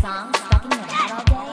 songs, in your head all day.